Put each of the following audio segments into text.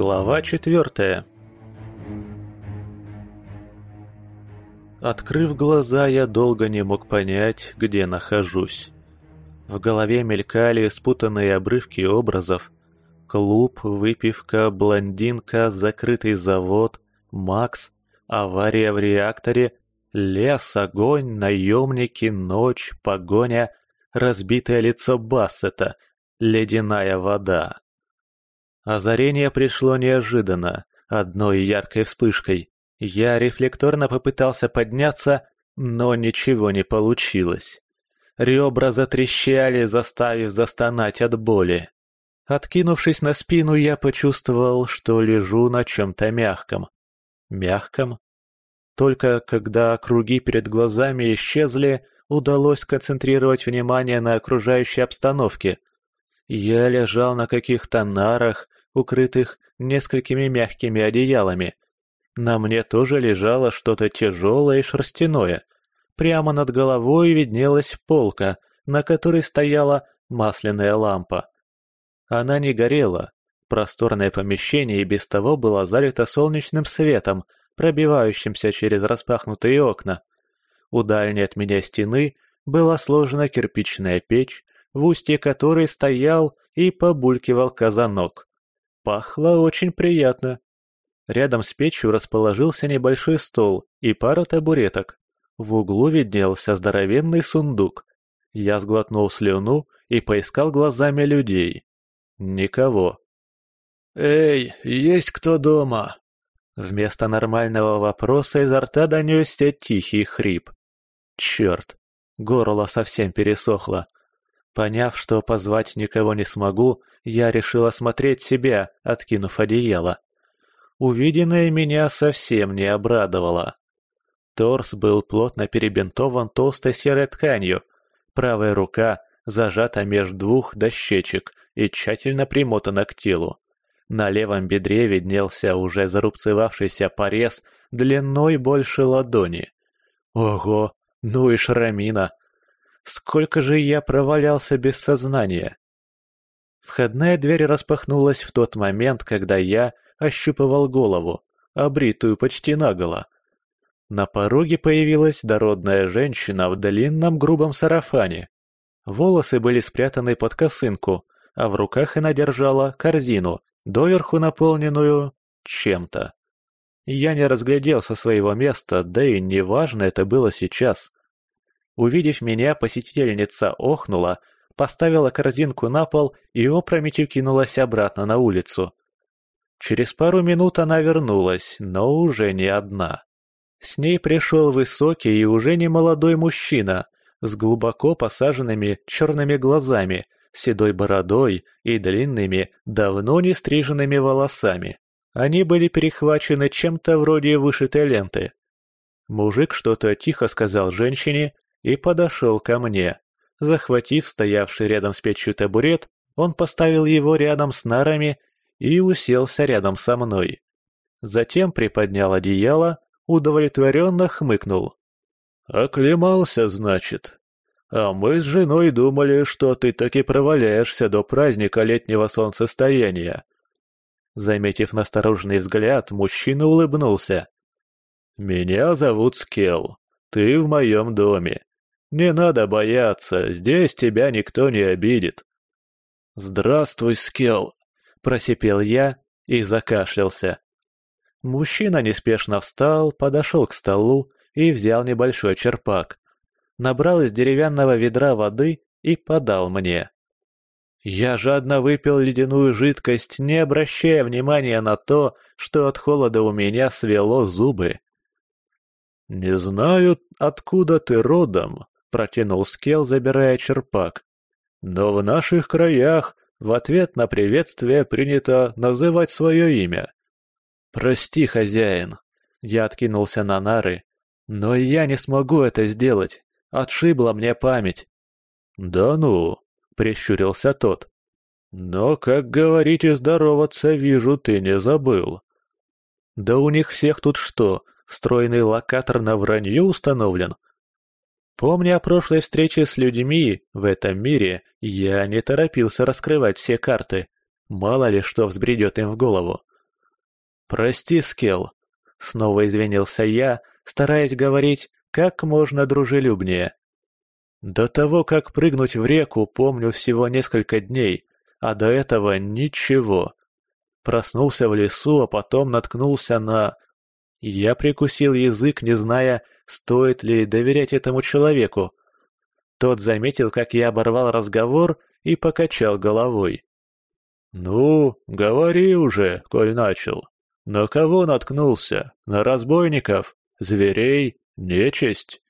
Глава четвертая. Открыв глаза, я долго не мог понять, где нахожусь. В голове мелькали спутанные обрывки образов. Клуб, выпивка, блондинка, закрытый завод, Макс, авария в реакторе, лес, огонь, наемники, ночь, погоня, разбитое лицо Бассета, ледяная вода. Озарение пришло неожиданно, одной яркой вспышкой. Я рефлекторно попытался подняться, но ничего не получилось. Ребра затрещали, заставив застонать от боли. Откинувшись на спину, я почувствовал, что лежу на чем-то мягком. Мягком? Только когда круги перед глазами исчезли, удалось концентрировать внимание на окружающей обстановке. Я лежал на каких-то нарах, укрытых несколькими мягкими одеялами. На мне тоже лежало что-то тяжелое и шерстяное. Прямо над головой виднелась полка, на которой стояла масляная лампа. Она не горела. Просторное помещение и без того было залито солнечным светом, пробивающимся через распахнутые окна. У дальней от меня стены была сложена кирпичная печь, в устье которой стоял и побулькивал казанок. Пахло очень приятно. Рядом с печью расположился небольшой стол и пара табуреток. В углу виднелся здоровенный сундук. Я сглотнул слюну и поискал глазами людей. Никого. «Эй, есть кто дома?» Вместо нормального вопроса изо рта донесся тихий хрип. Черт, горло совсем пересохло. Поняв, что позвать никого не смогу, я решил осмотреть себя, откинув одеяло. Увиденное меня совсем не обрадовало. Торс был плотно перебинтован толстой серой тканью, правая рука зажата между двух дощечек и тщательно примотана к телу. На левом бедре виднелся уже зарубцевавшийся порез длиной больше ладони. Ого, ну и шрамина! Сколько же я провалялся без сознания? Входная дверь распахнулась в тот момент, когда я ощупывал голову, обритую почти наголо. На пороге появилась дородная женщина в длинном грубом сарафане. Волосы были спрятаны под косынку, а в руках она держала корзину, доверху наполненную чем-то. Я не разглядел со своего места, да и неважно это было сейчас. Увидев меня, посетительница охнула, поставила корзинку на пол и опрометью кинулась обратно на улицу. Через пару минут она вернулась, но уже не одна. С ней пришел высокий и уже не молодой мужчина с глубоко посаженными черными глазами, седой бородой и длинными, давно не стриженными волосами. Они были перехвачены чем-то вроде вышитой ленты. Мужик что-то тихо сказал женщине, и подошел ко мне. Захватив стоявший рядом с печью табурет, он поставил его рядом с нарами и уселся рядом со мной. Затем приподнял одеяло, удовлетворенно хмыкнул. «Оклемался, значит. А мы с женой думали, что ты так и проваляешься до праздника летнего солнцестояния». Заметив настороженный взгляд, мужчина улыбнулся. «Меня зовут Скелл. Ты в моем доме. Не надо бояться, здесь тебя никто не обидит. Здравствуй, Скелл, просипел я и закашлялся. Мужчина неспешно встал, подошел к столу и взял небольшой черпак. Набрал из деревянного ведра воды и подал мне. Я жадно выпил ледяную жидкость, не обращая внимания на то, что от холода у меня свело зубы. «Не знаю, откуда ты родом», протянул скел, забирая черпак. Но в наших краях в ответ на приветствие принято называть свое имя. «Прости, хозяин», — я откинулся на нары, — «но я не смогу это сделать, отшибла мне память». «Да ну», — прищурился тот. «Но, как говорить и здороваться, вижу, ты не забыл». «Да у них всех тут что, встроенный локатор на вранье установлен?» Помня о прошлой встрече с людьми в этом мире, я не торопился раскрывать все карты. Мало ли что взбредет им в голову. «Прости, Скелл», — снова извинился я, стараясь говорить как можно дружелюбнее. До того, как прыгнуть в реку, помню всего несколько дней, а до этого ничего. Проснулся в лесу, а потом наткнулся на... Я прикусил язык, не зная, Стоит ли доверять этому человеку? Тот заметил, как я оборвал разговор и покачал головой. «Ну, говори уже, коль начал. На кого наткнулся? На разбойников? Зверей? Нечисть?»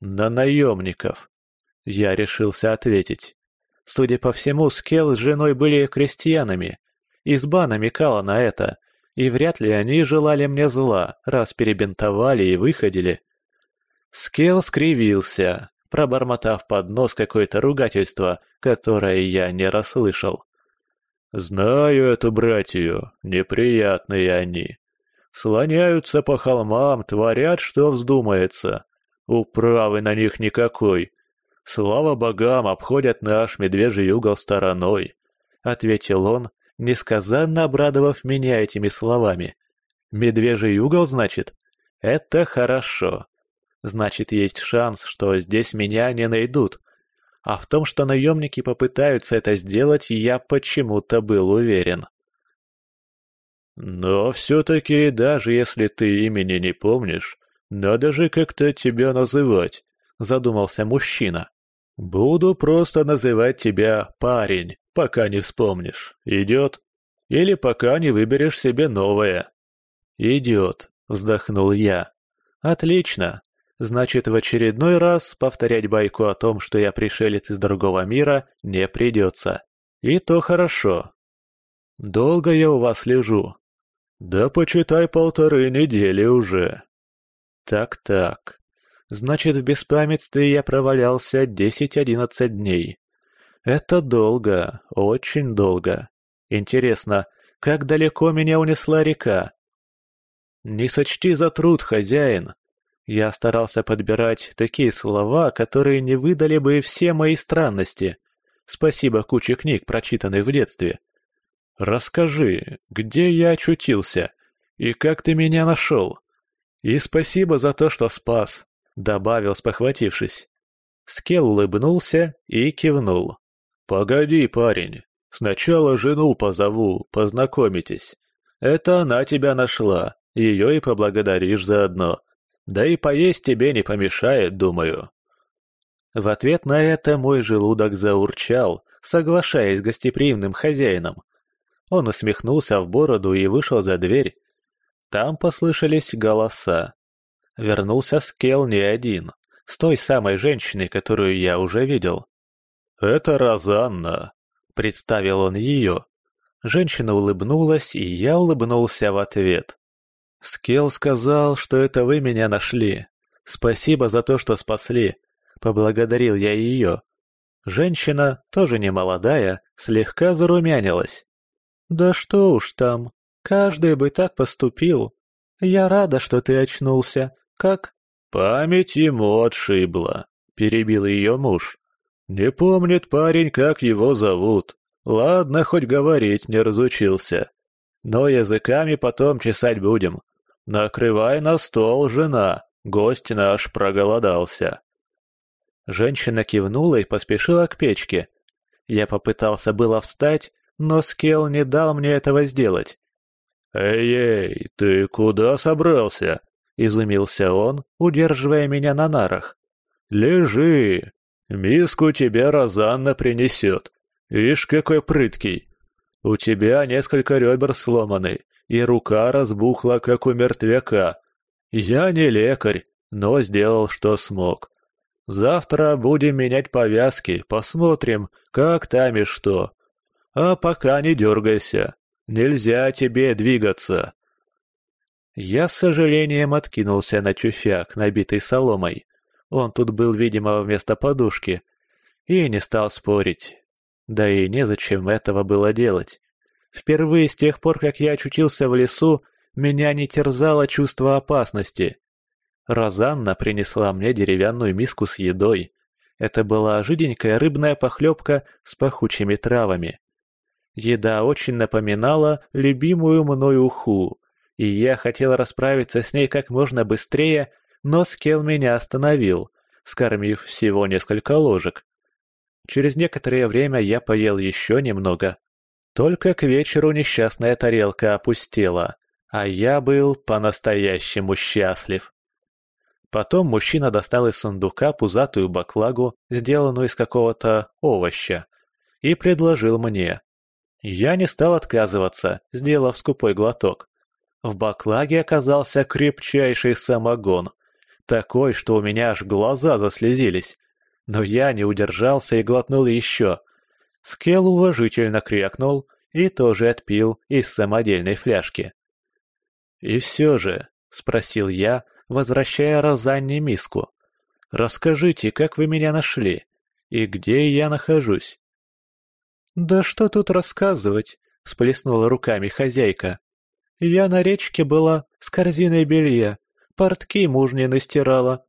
«На наемников», — я решился ответить. Судя по всему, Скел с женой были крестьянами. Изба намекала на это. И вряд ли они желали мне зла, раз перебинтовали и выходили. Скелл скривился, пробормотав под нос какое-то ругательство, которое я не расслышал. «Знаю эту братью, неприятные они. Слоняются по холмам, творят, что вздумается. Управы на них никакой. Слава богам, обходят наш медвежий угол стороной», — ответил он, несказанно обрадовав меня этими словами. «Медвежий угол, значит? Это хорошо. Значит, есть шанс, что здесь меня не найдут. А в том, что наемники попытаются это сделать, я почему-то был уверен». «Но все-таки, даже если ты имени не помнишь, надо же как-то тебя называть», — задумался мужчина. «Буду просто называть тебя парень, пока не вспомнишь. Идет? Или пока не выберешь себе новое?» «Идет», — вздохнул я. «Отлично. Значит, в очередной раз повторять байку о том, что я пришелец из другого мира, не придется. И то хорошо. Долго я у вас лежу?» «Да почитай полторы недели уже». «Так-так. Значит, в беспамятстве я провалялся 10-11 дней. Это долго, очень долго. Интересно, как далеко меня унесла река? Не сочти за труд, хозяин. Я старался подбирать такие слова, которые не выдали бы все мои странности. Спасибо куче книг, прочитанных в детстве. Расскажи, где я очутился и как ты меня нашел? И спасибо за то, что спас добавил, спохватившись. Скел улыбнулся и кивнул. «Погоди, парень, сначала жену позову, познакомитесь. Это она тебя нашла, ее и поблагодаришь заодно. Да и поесть тебе не помешает, думаю». В ответ на это мой желудок заурчал, соглашаясь с гостеприимным хозяином. Он усмехнулся в бороду и вышел за дверь. Там послышались голоса. Вернулся Скел не один, с той самой женщиной, которую я уже видел. «Это Розанна», — представил он ее. Женщина улыбнулась, и я улыбнулся в ответ. Скел сказал, что это вы меня нашли. Спасибо за то, что спасли. Поблагодарил я ее. Женщина, тоже не молодая, слегка зарумянилась. Да что уж там, каждый бы так поступил. Я рада, что ты очнулся. Как? Память ему отшибла, перебил ее муж. Не помнит парень, как его зовут. Ладно, хоть говорить не разучился. Но языками потом чесать будем. Накрывай на стол, жена, гость наш проголодался. Женщина кивнула и поспешила к печке. Я попытался было встать, но Скелл не дал мне этого сделать. «Эй-эй, ты куда собрался?» — изумился он, удерживая меня на нарах. «Лежи! Миску тебе Розанна принесет. Ишь, какой прыткий! У тебя несколько ребер сломаны, и рука разбухла, как у мертвяка. Я не лекарь, но сделал, что смог. Завтра будем менять повязки, посмотрим, как там и что. А пока не дергайся. Нельзя тебе двигаться. Я с сожалением откинулся на чуфяк, набитый соломой. Он тут был, видимо, вместо подушки. И не стал спорить. Да и незачем этого было делать. Впервые с тех пор, как я очутился в лесу, меня не терзало чувство опасности. Розанна принесла мне деревянную миску с едой. Это была жиденькая рыбная похлебка с пахучими травами. Еда очень напоминала любимую мною уху, и я хотел расправиться с ней как можно быстрее, но Скел меня остановил, скормив всего несколько ложек. Через некоторое время я поел еще немного. Только к вечеру несчастная тарелка опустела, а я был по-настоящему счастлив. Потом мужчина достал из сундука пузатую баклагу, сделанную из какого-то овоща, и предложил мне. Я не стал отказываться, сделав скупой глоток. В баклаге оказался крепчайший самогон. Такой, что у меня аж глаза заслезились. Но я не удержался и глотнул еще. Скел уважительно крякнул и тоже отпил из самодельной фляжки. «И все же», — спросил я, возвращая Розанне миску, — «расскажите, как вы меня нашли и где я нахожусь?» «Да что тут рассказывать?» — сплеснула руками хозяйка. Я на речке была с корзиной белья, портки мужни настирала.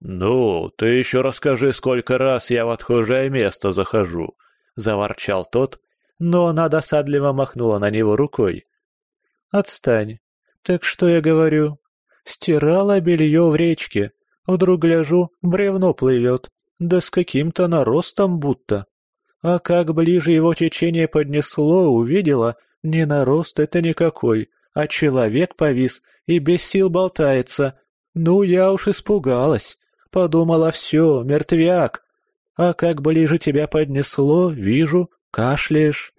«Ну, ты еще расскажи, сколько раз я в отхожее место захожу», — заворчал тот, но она досадливо махнула на него рукой. «Отстань. Так что я говорю? Стирала белье в речке. Вдруг гляжу, бревно плывет. Да с каким-то наростом будто. А как ближе его течение поднесло, увидела, не нарост это никакой, а человек повис и без сил болтается. Ну, я уж испугалась. Подумала, все, мертвяк. А как ближе тебя поднесло, вижу, кашляешь.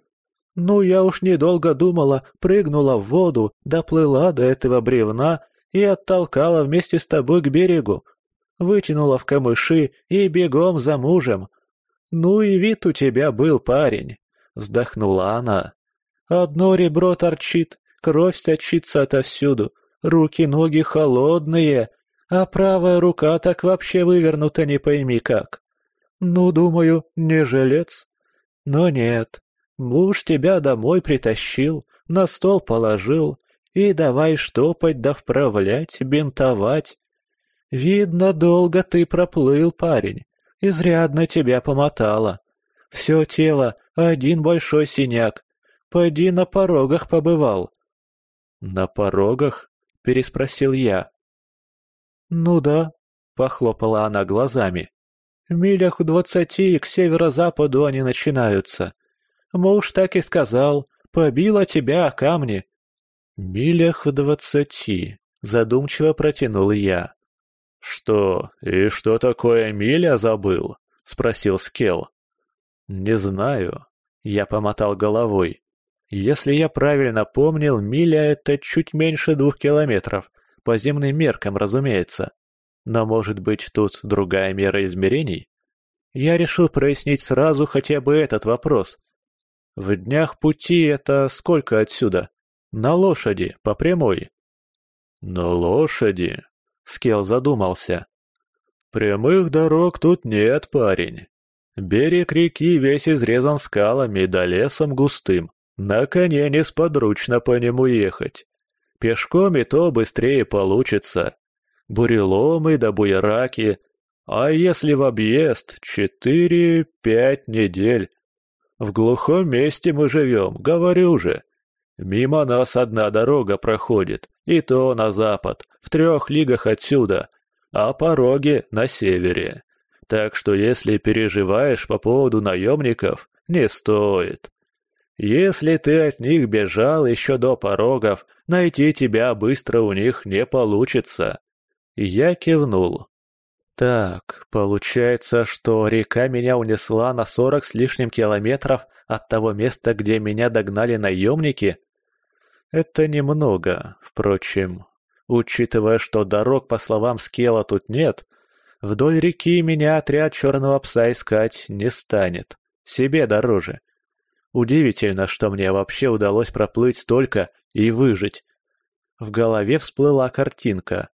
Ну, я уж недолго думала, прыгнула в воду, доплыла до этого бревна и оттолкала вместе с тобой к берегу. Вытянула в камыши и бегом за мужем. Ну и вид у тебя был, парень, — вздохнула она. Одно ребро торчит, Кровь сочится отовсюду, руки-ноги холодные, а правая рука так вообще вывернута не пойми как. Ну, думаю, не жилец. Но нет, муж тебя домой притащил, на стол положил, и давай штопать да вправлять, бинтовать. Видно, долго ты проплыл, парень, изрядно тебя помотало. Все тело — один большой синяк, пойди на порогах побывал. «На порогах?» – переспросил я. «Ну да», – похлопала она глазами. «В милях двадцати к северо-западу они начинаются. Муж так и сказал, побила тебя о камни». «Милях в двадцати», – задумчиво протянул я. «Что, и что такое миля забыл?» — спросил Скел. «Не знаю». Я помотал головой. Если я правильно помнил, миля — это чуть меньше двух километров, по земным меркам, разумеется. Но, может быть, тут другая мера измерений? Я решил прояснить сразу хотя бы этот вопрос. В днях пути это сколько отсюда? На лошади, по прямой. На лошади? Скел задумался. Прямых дорог тут нет, парень. Берег реки весь изрезан скалами да лесом густым. На коне несподручно по нему ехать. Пешком и то быстрее получится. Буреломы да буераки. А если в объезд, четыре-пять недель. В глухом месте мы живем, говорю же. Мимо нас одна дорога проходит, и то на запад, в трех лигах отсюда, а пороги на севере. Так что если переживаешь по поводу наемников, не стоит. Если ты от них бежал еще до порогов, найти тебя быстро у них не получится. Я кивнул. Так, получается, что река меня унесла на сорок с лишним километров от того места, где меня догнали наемники? Это немного, впрочем. Учитывая, что дорог, по словам Скела, тут нет, вдоль реки меня отряд черного пса искать не станет. Себе дороже. Удивительно, что мне вообще удалось проплыть столько и выжить. В голове всплыла картинка.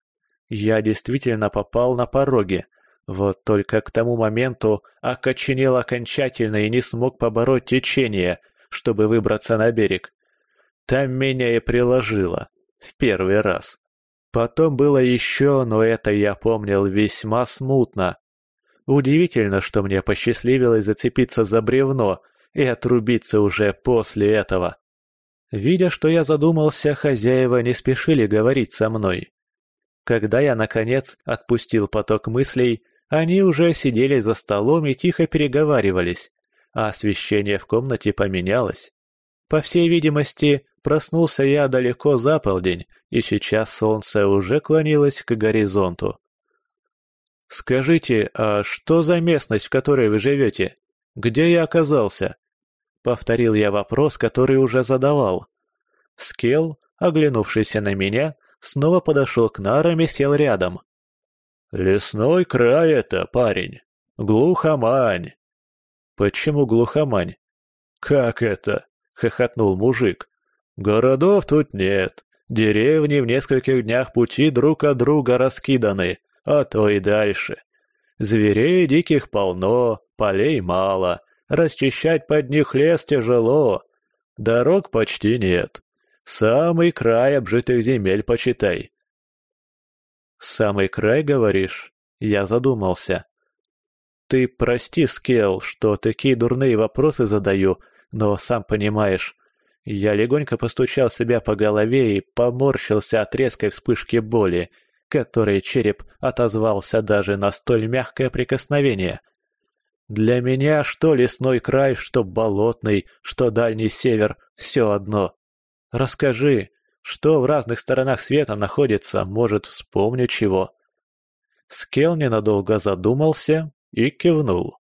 Я действительно попал на пороге, вот только к тому моменту окоченел окончательно и не смог побороть течение, чтобы выбраться на берег. Там меня и приложило. В первый раз. Потом было еще, но это я помнил весьма смутно. Удивительно, что мне посчастливилось зацепиться за бревно — и отрубиться уже после этого. Видя, что я задумался, хозяева не спешили говорить со мной. Когда я, наконец, отпустил поток мыслей, они уже сидели за столом и тихо переговаривались, а освещение в комнате поменялось. По всей видимости, проснулся я далеко за полдень, и сейчас солнце уже клонилось к горизонту. «Скажите, а что за местность, в которой вы живете? Где я оказался?» — повторил я вопрос, который уже задавал. Скел, оглянувшийся на меня, снова подошел к нарам и сел рядом. «Лесной край это, парень. Глухомань». «Почему глухомань?» «Как это?» — хохотнул мужик. «Городов тут нет. Деревни в нескольких днях пути друг от друга раскиданы, а то и дальше. Зверей диких полно, полей мало. Расчищать под них лес тяжело. Дорог почти нет. Самый край обжитых земель, почитай. «Самый край, говоришь?» Я задумался. «Ты прости, Скел, что такие дурные вопросы задаю, но сам понимаешь, я легонько постучал себя по голове и поморщился от резкой вспышки боли, которой череп отозвался даже на столь мягкое прикосновение. Для меня что лесной край, что болотный, что дальний север — все одно. Расскажи, что в разных сторонах света находится, может, вспомню чего». Скел ненадолго задумался и кивнул.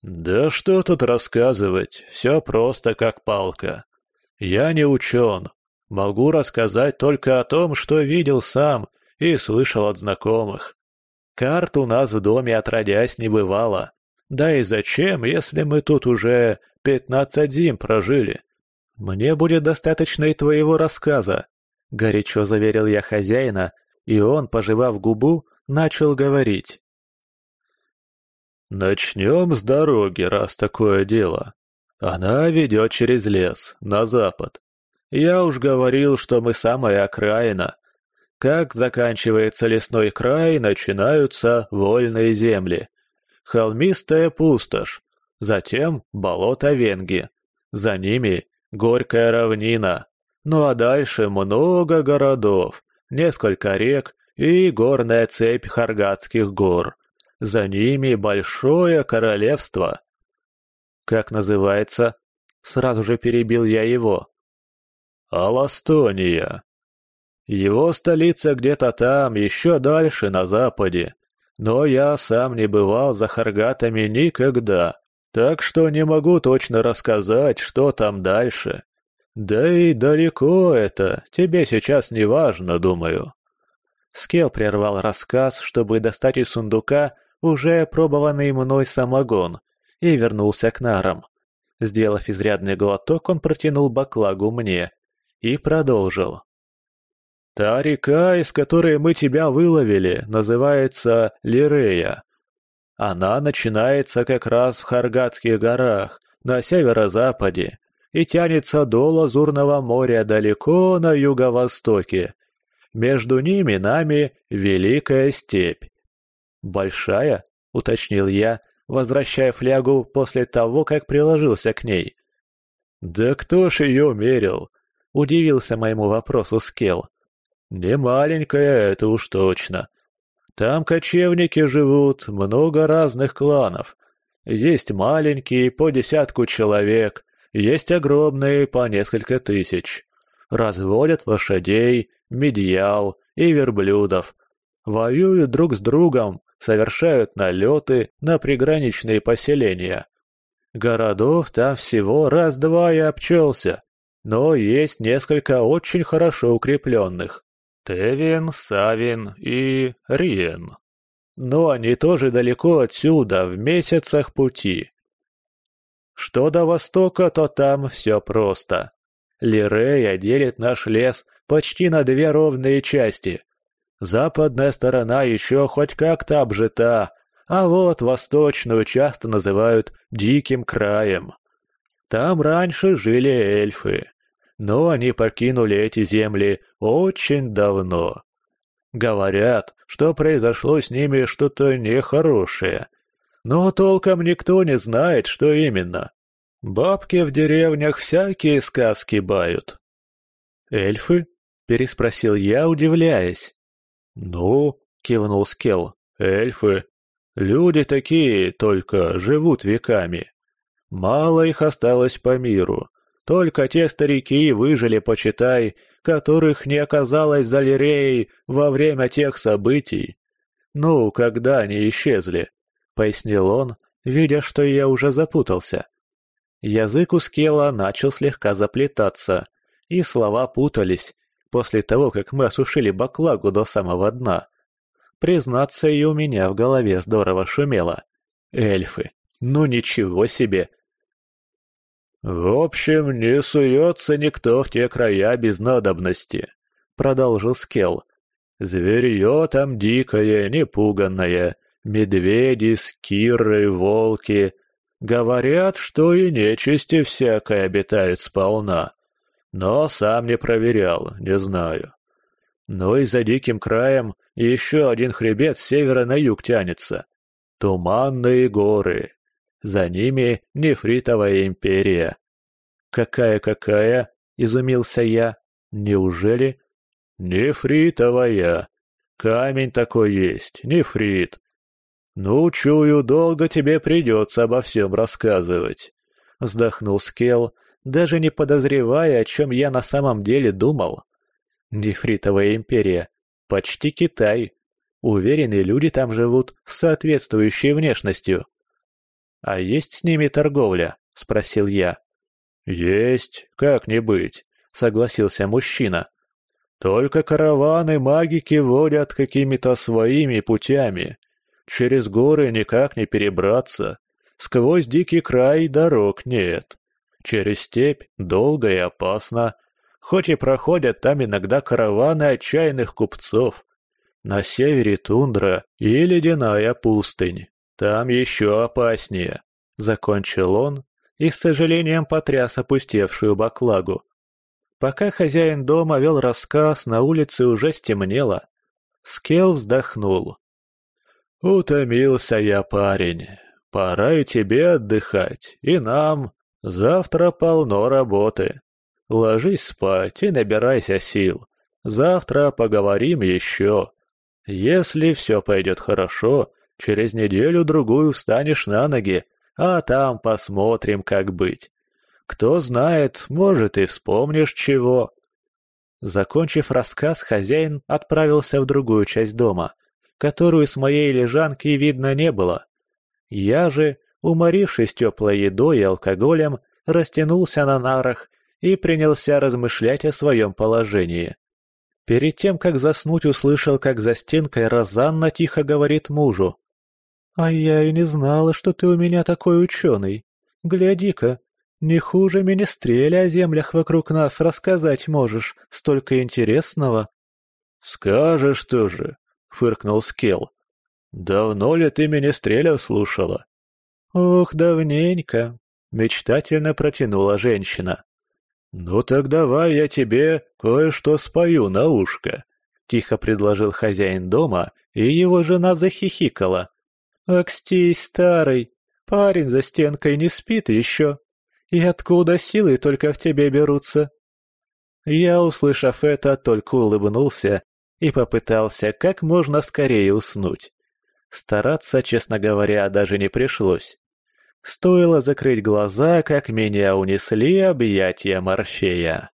«Да что тут рассказывать, все просто как палка. Я не учен, могу рассказать только о том, что видел сам и слышал от знакомых. Карт у нас в доме отродясь не бывало, да и зачем, если мы тут уже пятнадцать зим прожили? Мне будет достаточно и твоего рассказа», — горячо заверил я хозяина, и он, пожевав губу, начал говорить. «Начнем с дороги, раз такое дело. Она ведет через лес, на запад. Я уж говорил, что мы самая окраина. Как заканчивается лесной край, начинаются вольные земли холмистая пустошь, затем болото Венги, за ними горькая равнина, ну а дальше много городов, несколько рек и горная цепь Харгатских гор. За ними большое королевство. Как называется? Сразу же перебил я его. Аластония. Его столица где-то там, еще дальше, на западе. Но я сам не бывал за Харгатами никогда, так что не могу точно рассказать, что там дальше. Да и далеко это, тебе сейчас не важно, думаю. Скел прервал рассказ, чтобы достать из сундука уже пробованный мной самогон, и вернулся к нарам. Сделав изрядный глоток, он протянул баклагу мне и продолжил. Та река, из которой мы тебя выловили, называется Лирея. Она начинается как раз в Харгатских горах, на северо-западе, и тянется до Лазурного моря далеко на юго-востоке. Между ними нами Великая степь. «Большая?» — уточнил я, возвращая флягу после того, как приложился к ней. «Да кто ж ее мерил?» — удивился моему вопросу Скелл. Не маленькая это уж точно. Там кочевники живут, много разных кланов. Есть маленькие, по десятку человек, есть огромные, по несколько тысяч. Разводят лошадей, медьял и верблюдов. Воюют друг с другом, совершают налеты на приграничные поселения. Городов там всего раз-два и обчелся, но есть несколько очень хорошо укрепленных. Тевин, Савин и Риен. Но они тоже далеко отсюда, в месяцах пути. Что до востока, то там все просто. Лирея делит наш лес почти на две ровные части. Западная сторона еще хоть как-то обжита, а вот восточную часто называют «диким краем». Там раньше жили эльфы, но они покинули эти земли очень давно. Говорят, что произошло с ними что-то нехорошее. Но толком никто не знает, что именно. Бабки в деревнях всякие сказки бают. «Эльфы?» — переспросил я, удивляясь. «Ну», — кивнул Скел. — «эльфы. Люди такие, только живут веками. Мало их осталось по миру. Только те старики выжили, почитай, которых не оказалось за Лиреей во время тех событий. Ну, когда они исчезли, — пояснил он, видя, что я уже запутался. Язык у Скела начал слегка заплетаться, и слова путались после того, как мы осушили баклагу до самого дна. Признаться, и у меня в голове здорово шумело. Эльфы, ну ничего себе! «В общем, не суется никто в те края без надобности», — продолжил Скелл. «Зверье там дикое, непуганное, медведи, скиры, волки. Говорят, что и нечисти всякой обитает сполна. Но сам не проверял, не знаю. Но и за диким краем еще один хребет с севера на юг тянется. Туманные горы, за ними нефритовая империя. «Какая-какая?» — изумился я. «Неужели?» «Нефритовая. Камень такой есть, нефрит. Ну, чую, долго тебе придется обо всем рассказывать», — вздохнул Скел, даже не подозревая, о чем я на самом деле думал. «Нефритовая империя. Почти Китай. Уверены, люди там живут с соответствующей внешностью. «А есть с ними торговля?» — спросил я. «Есть, как не быть», — согласился мужчина. «Только караваны магики водят какими-то своими путями. Через горы никак не перебраться. Сквозь дикий край дорог нет. Через степь долго и опасно. Хоть и проходят там иногда караваны отчаянных купцов. На севере тундра и ледяная пустынь. «Там еще опаснее», — закончил он и, с сожалением, потряс опустевшую баклагу. Пока хозяин дома вел рассказ, на улице уже стемнело. Скел вздохнул. «Утомился я, парень. Пора и тебе отдыхать, и нам. Завтра полно работы. Ложись спать и набирайся сил. Завтра поговорим еще. Если все пойдет хорошо, — Через неделю-другую встанешь на ноги, а там посмотрим, как быть. Кто знает, может, и вспомнишь чего». Закончив рассказ, хозяин отправился в другую часть дома, которую с моей лежанки видно не было. Я же, уморившись теплой едой и алкоголем, растянулся на нарах и принялся размышлять о своем положении. Перед тем, как заснуть, услышал, как за стенкой Розанна тихо говорит мужу. А я и не знала, что ты у меня такой ученый. Гляди-ка, не хуже министреля о землях вокруг нас рассказать можешь, столько интересного. Скажешь ты же, фыркнул Скел. Давно ли ты министреля слушала? Ох, давненько, мечтательно протянула женщина. Ну так давай я тебе кое-что спою на ушко, тихо предложил хозяин дома, и его жена захихикала. Акстей старый, парень за стенкой не спит еще. И откуда силы только в тебе берутся?» Я, услышав это, только улыбнулся и попытался как можно скорее уснуть. Стараться, честно говоря, даже не пришлось. Стоило закрыть глаза, как меня унесли объятия Морфея.